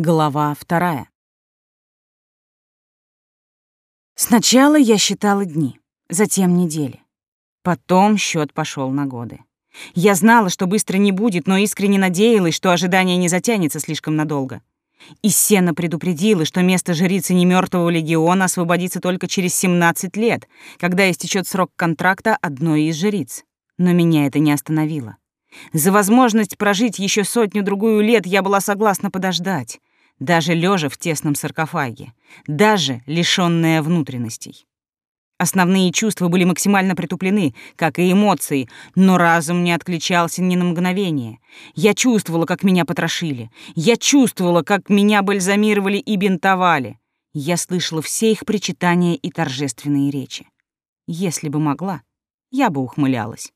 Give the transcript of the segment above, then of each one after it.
Глава вторая. Сначала я считала дни, затем недели. Потом счет пошел на годы. Я знала, что быстро не будет, но искренне надеялась, что ожидание не затянется слишком надолго. И Сена предупредила, что место жрицы немертвого легиона освободится только через 17 лет, когда истечет срок контракта одной из жриц. Но меня это не остановило. За возможность прожить еще сотню-другую лет я была согласна подождать даже лежа в тесном саркофаге, даже лишённая внутренностей. Основные чувства были максимально притуплены, как и эмоции, но разум не отключался ни на мгновение. Я чувствовала, как меня потрошили. Я чувствовала, как меня бальзамировали и бинтовали. Я слышала все их причитания и торжественные речи. Если бы могла, я бы ухмылялась.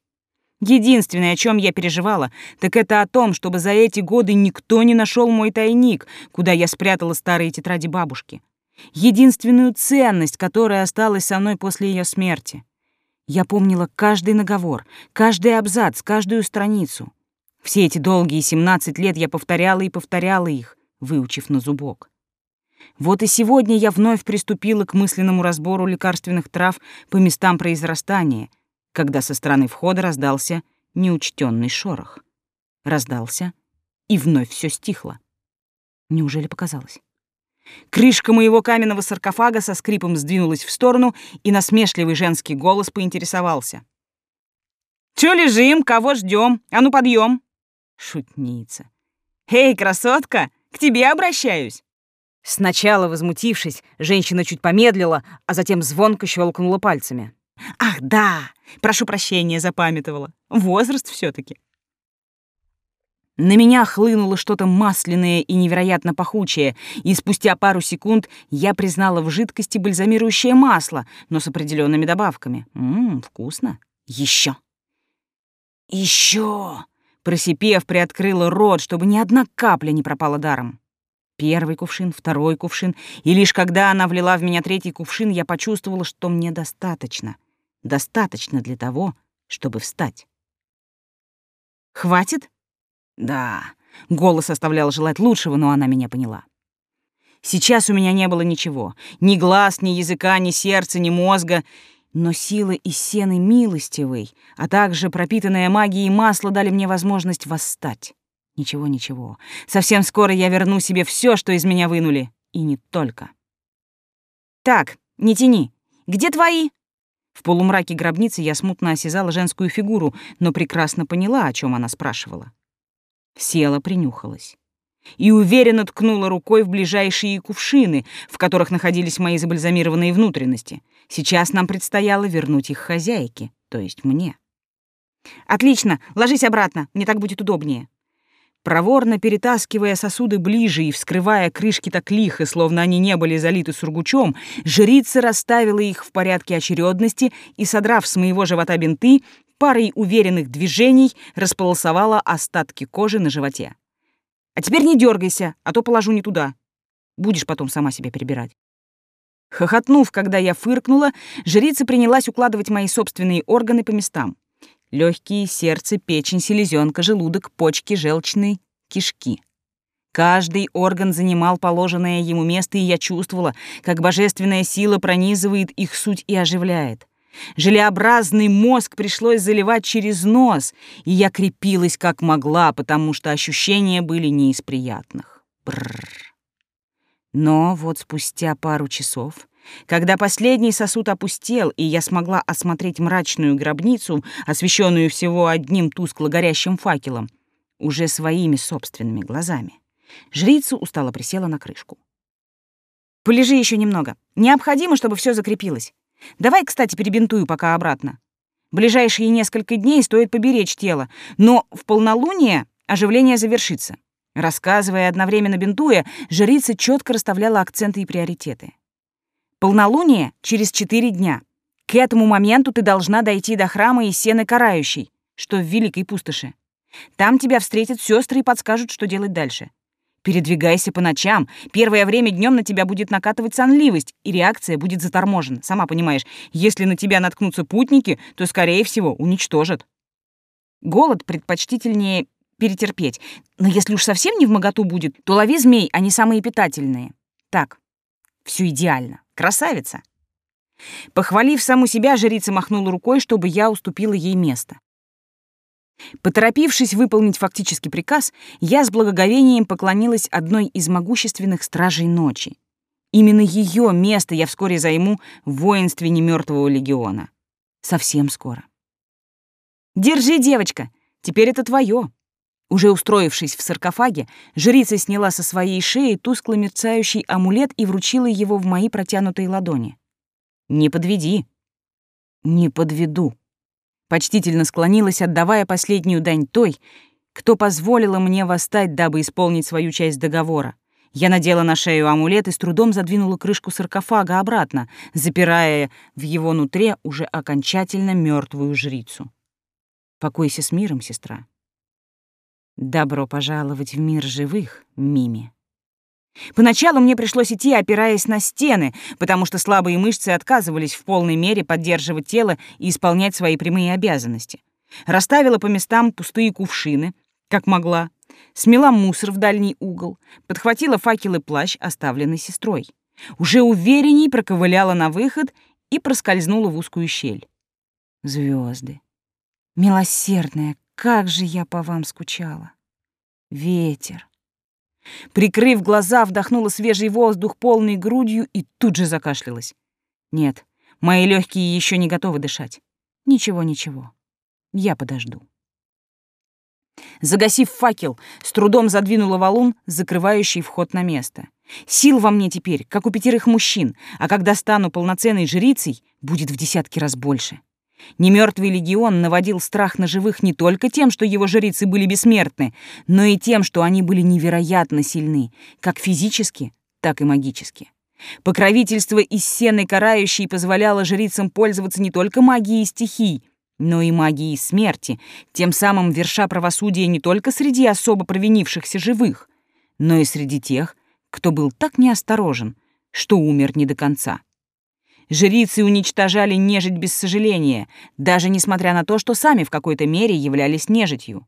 Единственное, о чем я переживала, так это о том, чтобы за эти годы никто не нашел мой тайник, куда я спрятала старые тетради бабушки. Единственную ценность, которая осталась со мной после ее смерти. Я помнила каждый наговор, каждый абзац, каждую страницу. Все эти долгие 17 лет я повторяла и повторяла их, выучив на зубок. Вот и сегодня я вновь приступила к мысленному разбору лекарственных трав по местам произрастания — когда со стороны входа раздался неучтенный шорох. Раздался, и вновь все стихло. Неужели показалось? Крышка моего каменного саркофага со скрипом сдвинулась в сторону, и насмешливый женский голос поинтересовался. «Чё лежим? Кого ждем? А ну, подъем!» Шутница. «Эй, красотка, к тебе обращаюсь!» Сначала возмутившись, женщина чуть помедлила, а затем звонко щелкнула пальцами. «Ах, да! Прошу прощения, запамятовала. Возраст все таки На меня хлынуло что-то масляное и невероятно пахучее, и спустя пару секунд я признала в жидкости бальзамирующее масло, но с определенными добавками. Ммм, вкусно. Еще. Еще! Просипев, приоткрыла рот, чтобы ни одна капля не пропала даром. Первый кувшин, второй кувшин, и лишь когда она влила в меня третий кувшин, я почувствовала, что мне достаточно — Достаточно для того, чтобы встать. «Хватит?» «Да». Голос оставлял желать лучшего, но она меня поняла. Сейчас у меня не было ничего. Ни глаз, ни языка, ни сердца, ни мозга. Но силы и сены милостивой, а также пропитанная магией масло дали мне возможность восстать. Ничего, ничего. Совсем скоро я верну себе все, что из меня вынули. И не только. «Так, не тяни. Где твои?» В полумраке гробницы я смутно осязала женскую фигуру, но прекрасно поняла, о чем она спрашивала. Села, принюхалась. И уверенно ткнула рукой в ближайшие кувшины, в которых находились мои забальзамированные внутренности. Сейчас нам предстояло вернуть их хозяйке, то есть мне. «Отлично, ложись обратно, мне так будет удобнее». Проворно перетаскивая сосуды ближе и вскрывая крышки так лихо, словно они не были залиты сургучом, жрица расставила их в порядке очередности и, содрав с моего живота бинты, парой уверенных движений располосовала остатки кожи на животе. «А теперь не дергайся, а то положу не туда. Будешь потом сама себя перебирать». Хохотнув, когда я фыркнула, жрица принялась укладывать мои собственные органы по местам легкие, сердце, печень, селезенка, желудок, почки, желчные, кишки. Каждый орган занимал положенное ему место, и я чувствовала, как божественная сила пронизывает их суть и оживляет. Желеобразный мозг пришлось заливать через нос, и я крепилась как могла, потому что ощущения были не из приятных. Бррр. Но вот спустя пару часов когда последний сосуд опустел, и я смогла осмотреть мрачную гробницу, освещенную всего одним тускло горящим факелом, уже своими собственными глазами, жрица устало присела на крышку. «Полежи еще немного. Необходимо, чтобы все закрепилось. Давай, кстати, перебинтую пока обратно. Ближайшие несколько дней стоит поберечь тело, но в полнолуние оживление завершится». Рассказывая одновременно бинтуя, жрица четко расставляла акценты и приоритеты. Полнолуние через четыре дня. К этому моменту ты должна дойти до храма и сены карающей, что в Великой Пустоши. Там тебя встретят сестры и подскажут, что делать дальше. Передвигайся по ночам. Первое время днем на тебя будет накатывать сонливость, и реакция будет заторможена. Сама понимаешь, если на тебя наткнутся путники, то, скорее всего, уничтожат. Голод предпочтительнее перетерпеть. Но если уж совсем не в моготу будет, то лови змей, они самые питательные. Так, все идеально. Красавица. Похвалив саму себя, жрица махнула рукой, чтобы я уступила ей место. Поторопившись выполнить фактический приказ, я с благоговением поклонилась одной из могущественных стражей ночи. Именно ее место я вскоре займу в воинстве немертвого легиона. Совсем скоро. «Держи, девочка, теперь это твое. Уже устроившись в саркофаге, жрица сняла со своей шеи тускло мерцающий амулет и вручила его в мои протянутые ладони. «Не подведи». «Не подведу», почтительно склонилась, отдавая последнюю дань той, кто позволила мне восстать, дабы исполнить свою часть договора. Я надела на шею амулет и с трудом задвинула крышку саркофага обратно, запирая в его нутре уже окончательно мертвую жрицу. Покойся с миром, сестра. Добро пожаловать в мир живых, Мими. Поначалу мне пришлось идти, опираясь на стены, потому что слабые мышцы отказывались в полной мере поддерживать тело и исполнять свои прямые обязанности. Расставила по местам пустые кувшины, как могла, смела мусор в дальний угол, подхватила факел и плащ, оставленный сестрой. Уже уверенней проковыляла на выход и проскользнула в узкую щель. Звезды, Милосердная, как же я по вам скучала. Ветер, Прикрыв глаза, вдохнула свежий воздух полной грудью и тут же закашлялась. Нет, мои легкие еще не готовы дышать. Ничего, ничего. Я подожду. Загасив факел, с трудом задвинула валун, закрывающий вход на место. Сил во мне теперь, как у пятерых мужчин, а когда стану полноценной жрицей, будет в десятки раз больше. Немертвый легион наводил страх на живых не только тем, что его жрицы были бессмертны, но и тем, что они были невероятно сильны, как физически, так и магически. Покровительство из сены карающей позволяло жрицам пользоваться не только магией стихий, но и магией смерти, тем самым верша правосудие не только среди особо провинившихся живых, но и среди тех, кто был так неосторожен, что умер не до конца. Жрицы уничтожали нежить без сожаления, даже несмотря на то, что сами в какой-то мере являлись нежитью.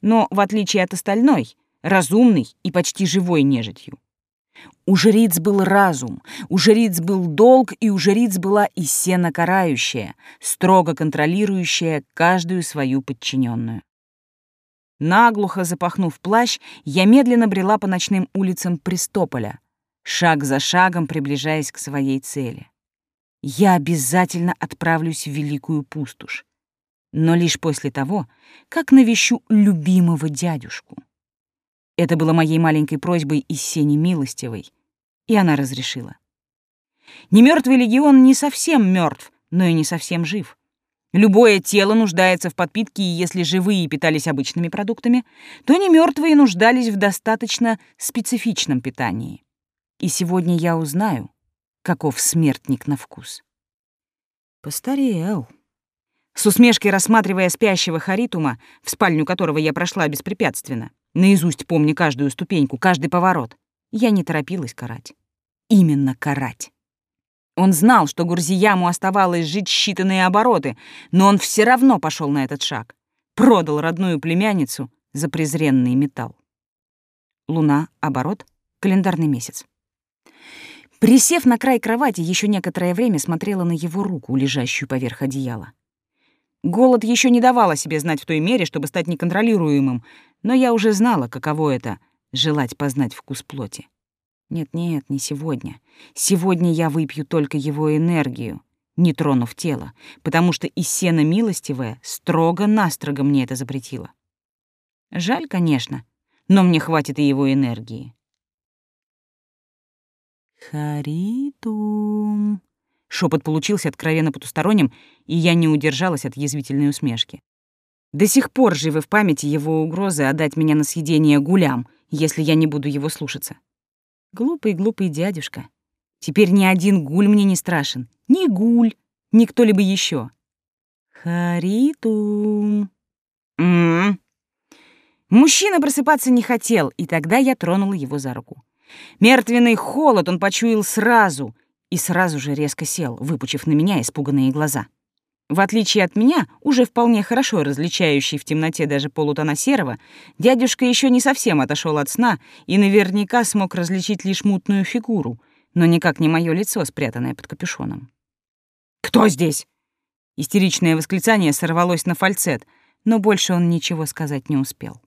Но, в отличие от остальной, разумной и почти живой нежитью. У жриц был разум, у жриц был долг, и у жриц была и сена карающая, строго контролирующая каждую свою подчиненную. Наглухо запахнув плащ, я медленно брела по ночным улицам Престополя, шаг за шагом приближаясь к своей цели. Я обязательно отправлюсь в Великую Пустошь, но лишь после того, как навещу любимого дядюшку. Это было моей маленькой просьбой из Сени Милостивой, и она разрешила. Немертвый легион не совсем мертв, но и не совсем жив. Любое тело нуждается в подпитке, и если живые питались обычными продуктами, то немертвые нуждались в достаточно специфичном питании. И сегодня я узнаю, каков смертник на вкус. Постарел. С усмешкой рассматривая спящего Харитума, в спальню которого я прошла беспрепятственно, наизусть помня каждую ступеньку, каждый поворот, я не торопилась карать. Именно карать. Он знал, что Гурзияму оставалось жить считанные обороты, но он все равно пошел на этот шаг. Продал родную племянницу за презренный металл. Луна, оборот, календарный месяц. Присев на край кровати, еще некоторое время смотрела на его руку, лежащую поверх одеяла. Голод еще не давал о себе знать в той мере, чтобы стать неконтролируемым, но я уже знала, каково это — желать познать вкус плоти. Нет-нет, не сегодня. Сегодня я выпью только его энергию, не тронув тело, потому что и сена милостивая строго-настрого мне это запретила. Жаль, конечно, но мне хватит и его энергии. «Харитум...» Шепот получился откровенно потусторонним, и я не удержалась от язвительной усмешки. До сих пор живы в памяти его угрозы отдать меня на съедение гулям, если я не буду его слушаться. Глупый-глупый дядюшка. Теперь ни один гуль мне не страшен. Ни гуль, ни кто-либо еще. Харитум. М -м -м. Мужчина просыпаться не хотел, и тогда я тронула его за руку. Мертвенный холод он почуял сразу и сразу же резко сел, выпучив на меня испуганные глаза. В отличие от меня, уже вполне хорошо различающий в темноте даже полутона серого, дядюшка еще не совсем отошел от сна и наверняка смог различить лишь мутную фигуру, но никак не мое лицо, спрятанное под капюшоном. «Кто здесь?» Истеричное восклицание сорвалось на фальцет, но больше он ничего сказать не успел.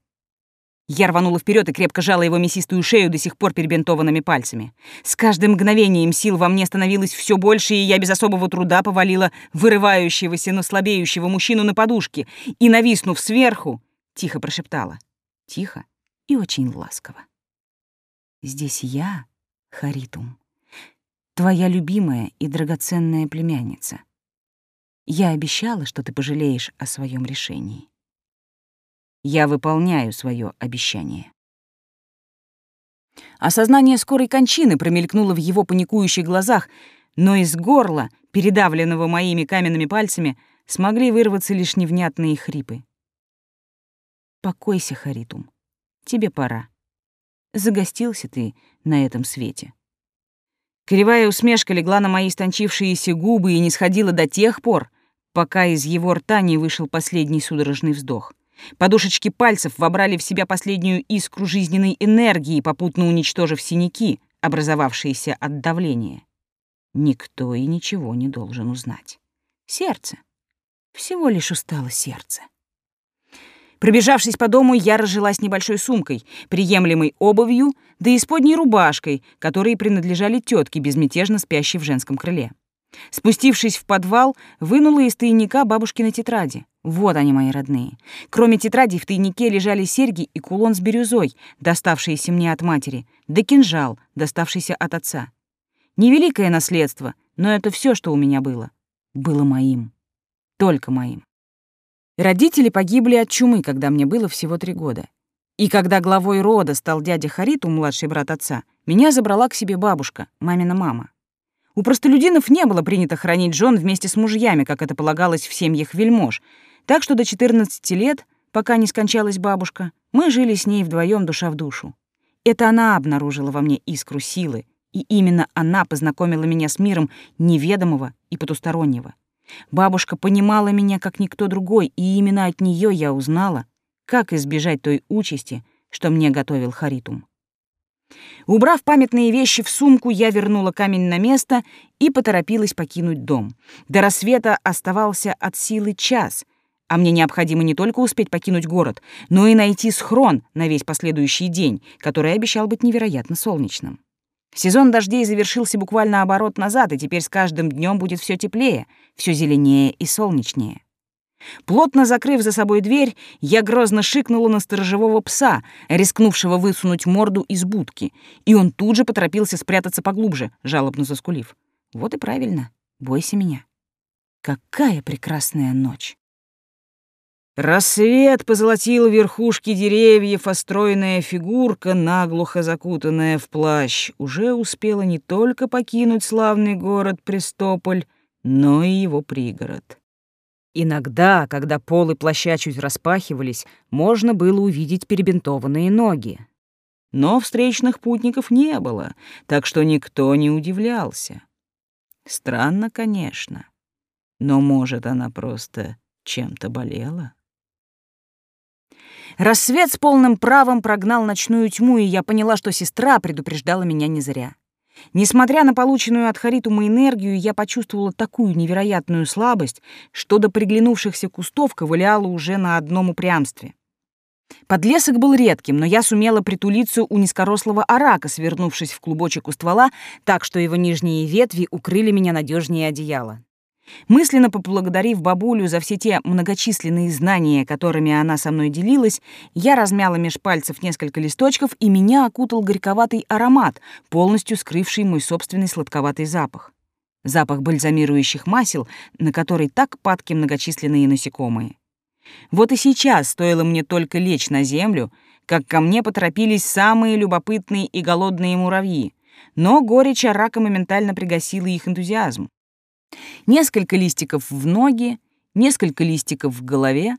Я рванула вперед и крепко жала его мясистую шею до сих пор перебинтованными пальцами. С каждым мгновением сил во мне становилось все больше, и я без особого труда повалила вырывающегося, но слабеющего мужчину на подушке и, нависнув сверху, тихо прошептала. Тихо и очень ласково. «Здесь я, Харитум, твоя любимая и драгоценная племянница. Я обещала, что ты пожалеешь о своем решении. Я выполняю свое обещание. Осознание скорой кончины промелькнуло в его паникующих глазах, но из горла, передавленного моими каменными пальцами, смогли вырваться лишь невнятные хрипы. «Покойся, Харитум, тебе пора. Загостился ты на этом свете». Кривая усмешка легла на мои истончившиеся губы и не сходила до тех пор, пока из его рта не вышел последний судорожный вздох. Подушечки пальцев вобрали в себя последнюю искру жизненной энергии, попутно уничтожив синяки, образовавшиеся от давления. Никто и ничего не должен узнать. Сердце. Всего лишь устало сердце. Пробежавшись по дому, я разжилась небольшой сумкой, приемлемой обувью, да и исподней рубашкой, которые принадлежали тетке, безмятежно спящей в женском крыле. Спустившись в подвал, вынула из тайника бабушкины тетради. Вот они, мои родные. Кроме тетради в тайнике лежали серьги и кулон с бирюзой, доставшиеся мне от матери, да кинжал, доставшийся от отца. Невеликое наследство, но это все, что у меня было. Было моим. Только моим. Родители погибли от чумы, когда мне было всего три года. И когда главой рода стал дядя Хариту, младший брат отца, меня забрала к себе бабушка, мамина мама. У простолюдинов не было принято хранить жен вместе с мужьями, как это полагалось в семьях вельмож, так что до 14 лет, пока не скончалась бабушка, мы жили с ней вдвоем душа в душу. Это она обнаружила во мне искру силы, и именно она познакомила меня с миром неведомого и потустороннего. Бабушка понимала меня как никто другой, и именно от нее я узнала, как избежать той участи, что мне готовил Харитум. Убрав памятные вещи в сумку, я вернула камень на место и поторопилась покинуть дом. До рассвета оставался от силы час, а мне необходимо не только успеть покинуть город, но и найти схрон на весь последующий день, который обещал быть невероятно солнечным. Сезон дождей завершился буквально оборот назад, и теперь с каждым днем будет все теплее, все зеленее и солнечнее. Плотно закрыв за собой дверь, я грозно шикнула на сторожевого пса, рискнувшего высунуть морду из будки, и он тут же поторопился спрятаться поглубже, жалобно заскулив. Вот и правильно, бойся меня. Какая прекрасная ночь! Рассвет позолотил верхушки деревьев, а фигурка, наглухо закутанная в плащ, уже успела не только покинуть славный город Престополь, но и его пригород. Иногда, когда полы плаща чуть распахивались, можно было увидеть перебинтованные ноги. Но встречных путников не было, так что никто не удивлялся. Странно, конечно, но, может, она просто чем-то болела? Рассвет с полным правом прогнал ночную тьму, и я поняла, что сестра предупреждала меня не зря. Несмотря на полученную от Харитума энергию, я почувствовала такую невероятную слабость, что до приглянувшихся кустов ковыляла уже на одном упрямстве. Подлесок был редким, но я сумела притулиться у низкорослого арака, свернувшись в клубочек у ствола, так что его нижние ветви укрыли меня надежнее одеяла. Мысленно поблагодарив бабулю за все те многочисленные знания, которыми она со мной делилась, я размяла меж пальцев несколько листочков, и меня окутал горьковатый аромат, полностью скрывший мой собственный сладковатый запах. Запах бальзамирующих масел, на который так падки многочисленные насекомые. Вот и сейчас стоило мне только лечь на землю, как ко мне поторопились самые любопытные и голодные муравьи, но горечь рака моментально пригасила их энтузиазм. Несколько листиков в ноги, несколько листиков в голове.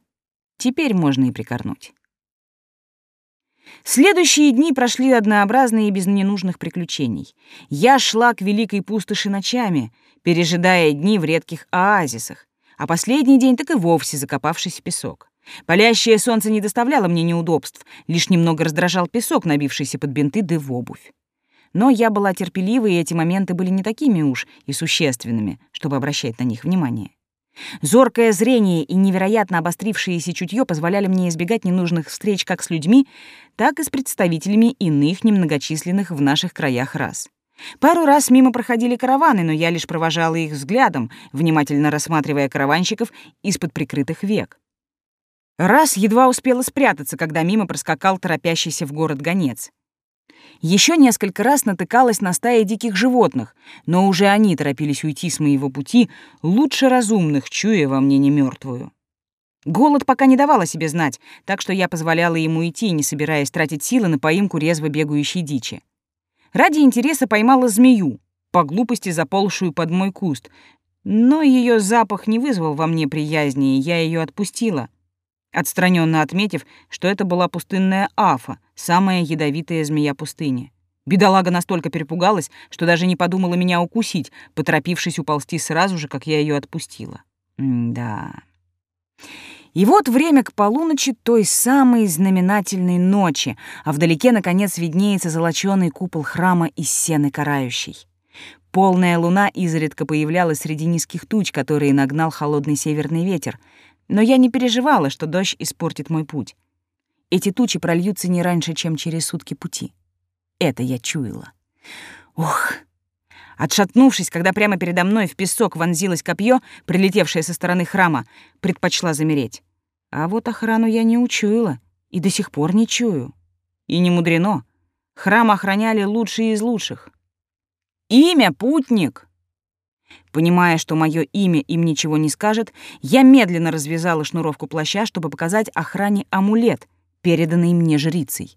Теперь можно и прикорнуть. Следующие дни прошли однообразные и без ненужных приключений. Я шла к великой пустоши ночами, пережидая дни в редких оазисах, а последний день так и вовсе закопавшись в песок. Палящее солнце не доставляло мне неудобств, лишь немного раздражал песок, набившийся под бинты да в обувь. Но я была терпелива, и эти моменты были не такими уж и существенными, чтобы обращать на них внимание. Зоркое зрение и невероятно обострившееся чутье позволяли мне избегать ненужных встреч как с людьми, так и с представителями иных немногочисленных в наших краях рас. Пару раз мимо проходили караваны, но я лишь провожала их взглядом, внимательно рассматривая караванщиков из-под прикрытых век. Раз едва успела спрятаться, когда мимо проскакал торопящийся в город гонец. Еще несколько раз натыкалась на стаи диких животных, но уже они торопились уйти с моего пути, лучше разумных, чуя во мне не мертвую. Голод пока не давал о себе знать, так что я позволяла ему идти, не собираясь тратить силы на поимку резво бегающей дичи. Ради интереса поймала змею, по глупости заползшую под мой куст, но ее запах не вызвал во мне приязни, и я ее отпустила, отстраненно отметив, что это была пустынная афа, самая ядовитая змея пустыни. Бедолага настолько перепугалась, что даже не подумала меня укусить, поторопившись уползти сразу же, как я ее отпустила. М да. И вот время к полуночи той самой знаменательной ночи, а вдалеке, наконец, виднеется золочёный купол храма из сены карающей. Полная луна изредка появлялась среди низких туч, которые нагнал холодный северный ветер, но я не переживала, что дождь испортит мой путь. Эти тучи прольются не раньше, чем через сутки пути. Это я чуяла. Ух! Отшатнувшись, когда прямо передо мной в песок вонзилось копье, прилетевшее со стороны храма, предпочла замереть. А вот охрану я не учуяла и до сих пор не чую. И не мудрено. Храм охраняли лучшие из лучших. «Имя, путник!» Понимая, что мое имя им ничего не скажет, я медленно развязала шнуровку плаща, чтобы показать охране амулет, переданный мне жрицей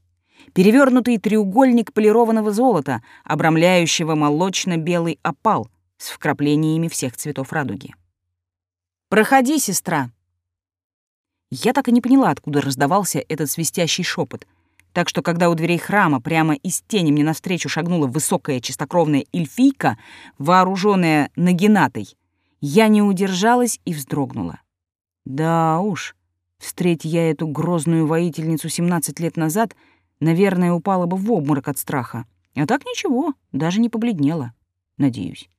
перевернутый треугольник полированного золота, обрамляющего молочно-белый опал с вкраплениями всех цветов радуги. «Проходи, сестра!» Я так и не поняла, откуда раздавался этот свистящий шепот, так что когда у дверей храма прямо из тени мне навстречу шагнула высокая чистокровная эльфийка, вооруженная нагинатой, я не удержалась и вздрогнула. Да уж, встреть я эту грозную воительницу 17 лет назад — Наверное, упала бы в обморок от страха. А так ничего, даже не побледнела. Надеюсь.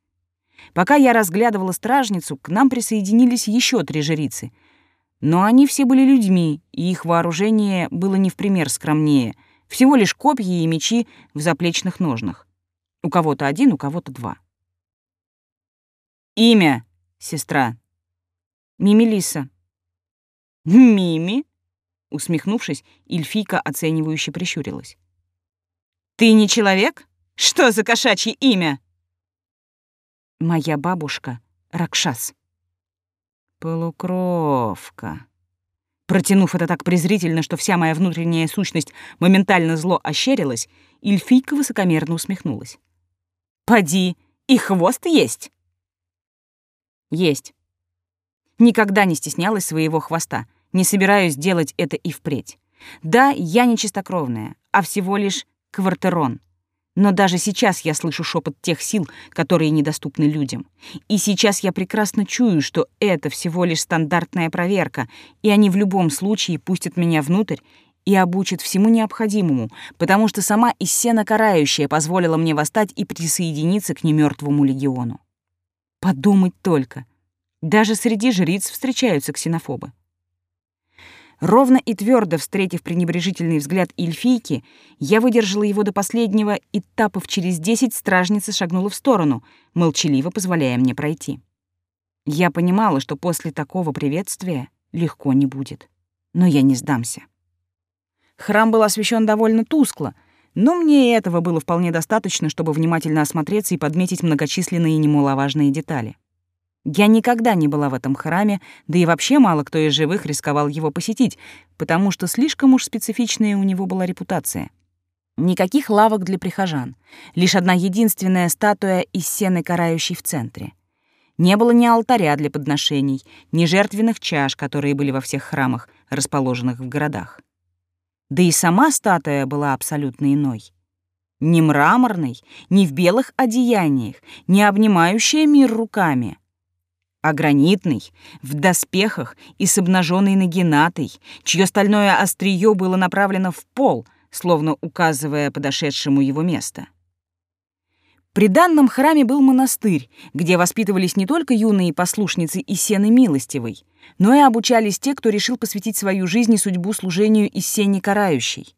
Пока я разглядывала стражницу, к нам присоединились еще три жрицы. Но они все были людьми, и их вооружение было не в пример скромнее. Всего лишь копья и мечи в заплечных ножнах. У кого-то один, у кого-то два. «Имя, сестра?» «Мимилиса». «Мими?» Усмехнувшись, Ильфийка оценивающе прищурилась. «Ты не человек? Что за кошачье имя?» «Моя бабушка Ракшас». «Полукровка». Протянув это так презрительно, что вся моя внутренняя сущность моментально зло ощерилась, Ильфийка высокомерно усмехнулась. «Поди, и хвост есть?» «Есть». Никогда не стеснялась своего хвоста, не собираюсь делать это и впредь. Да, я не чистокровная, а всего лишь квартерон. Но даже сейчас я слышу шепот тех сил, которые недоступны людям. И сейчас я прекрасно чую, что это всего лишь стандартная проверка, и они в любом случае пустят меня внутрь и обучат всему необходимому, потому что сама Иссена Карающая позволила мне восстать и присоединиться к немертвому легиону. Подумать только. Даже среди жриц встречаются ксенофобы. Ровно и твердо встретив пренебрежительный взгляд эльфийки, я выдержала его до последнего и, тапов через десять, стражница шагнула в сторону, молчаливо позволяя мне пройти. Я понимала, что после такого приветствия легко не будет. Но я не сдамся. Храм был освещен довольно тускло, но мне и этого было вполне достаточно, чтобы внимательно осмотреться и подметить многочисленные немаловажные детали. Я никогда не была в этом храме, да и вообще мало кто из живых рисковал его посетить, потому что слишком уж специфичная у него была репутация. Никаких лавок для прихожан, лишь одна единственная статуя из сены карающей в центре. Не было ни алтаря для подношений, ни жертвенных чаш, которые были во всех храмах, расположенных в городах. Да и сама статуя была абсолютно иной. Не мраморной, не в белых одеяниях, не обнимающая мир руками — а гранитный, в доспехах и с обнаженной нагинатой, чье стальное острие было направлено в пол, словно указывая подошедшему его место. При данном храме был монастырь, где воспитывались не только юные послушницы Исены Милостивой, но и обучались те, кто решил посвятить свою жизнь и судьбу служению Исене Карающей.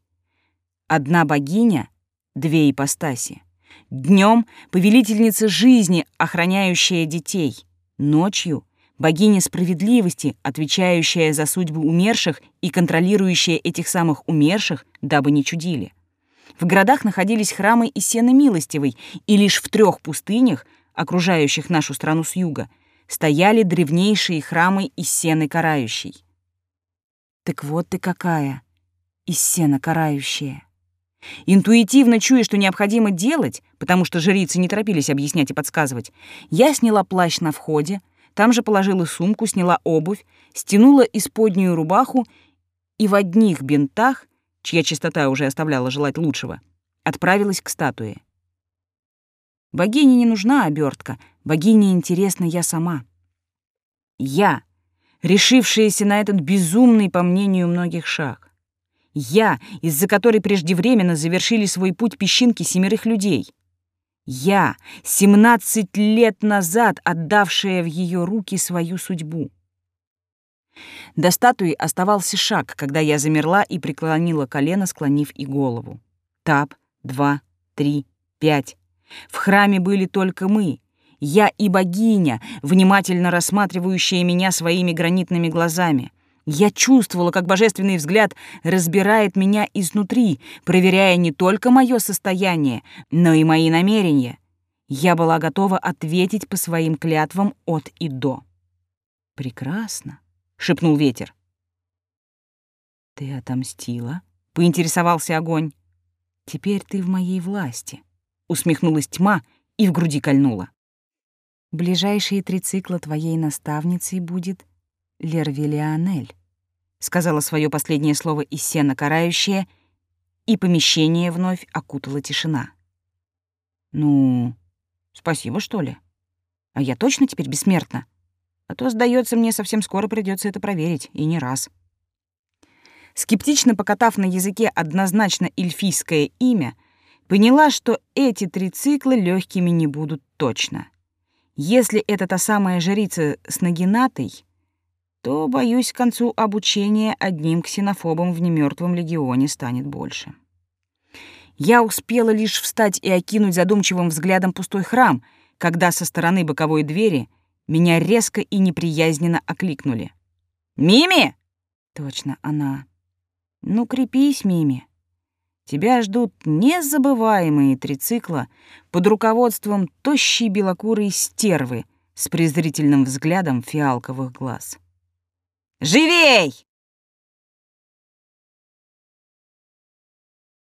Одна богиня, две ипостаси. Днем повелительница жизни, охраняющая детей. Ночью богиня справедливости, отвечающая за судьбы умерших и контролирующая этих самых умерших, дабы не чудили. В городах находились храмы и сены милостивой, и лишь в трех пустынях, окружающих нашу страну с юга, стояли древнейшие храмы из сены карающей. Так вот ты какая, из сена карающая. Интуитивно чуя, что необходимо делать, потому что жрицы не торопились объяснять и подсказывать, я сняла плащ на входе, там же положила сумку, сняла обувь, стянула исподнюю рубаху и в одних бинтах чья чистота уже оставляла желать лучшего, отправилась к статуе. Богине не нужна обертка, богине интересна я сама. Я, решившаяся на этот безумный, по мнению многих, шаг. Я, из-за которой преждевременно завершили свой путь песчинки семерых людей. Я, семнадцать лет назад отдавшая в ее руки свою судьбу. До статуи оставался шаг, когда я замерла и преклонила колено, склонив и голову. Тап, два, три, пять. В храме были только мы. Я и богиня, внимательно рассматривающая меня своими гранитными глазами. Я чувствовала, как божественный взгляд разбирает меня изнутри, проверяя не только мое состояние, но и мои намерения. Я была готова ответить по своим клятвам от и до. Прекрасно. — шепнул ветер. «Ты отомстила?» — поинтересовался огонь. «Теперь ты в моей власти», — усмехнулась тьма и в груди кольнула. «Ближайшие три цикла твоей наставницей будет Лервилианель», — сказала свое последнее слово из сена карающее, и помещение вновь окутала тишина. «Ну, спасибо, что ли? А я точно теперь бессмертна?» А то, сдается мне, совсем скоро придется это проверить, и не раз. Скептично покатав на языке однозначно эльфийское имя, поняла, что эти три цикла легкими не будут точно. Если это та самая жрица с нагинатой, то, боюсь, к концу обучения одним ксенофобом в немертвом легионе станет больше. Я успела лишь встать и окинуть задумчивым взглядом пустой храм, когда со стороны боковой двери меня резко и неприязненно окликнули. «Мими!» Точно она. «Ну, крепись, Мими. Тебя ждут незабываемые трицикла под руководством тощей белокурой стервы с презрительным взглядом фиалковых глаз. «Живей!»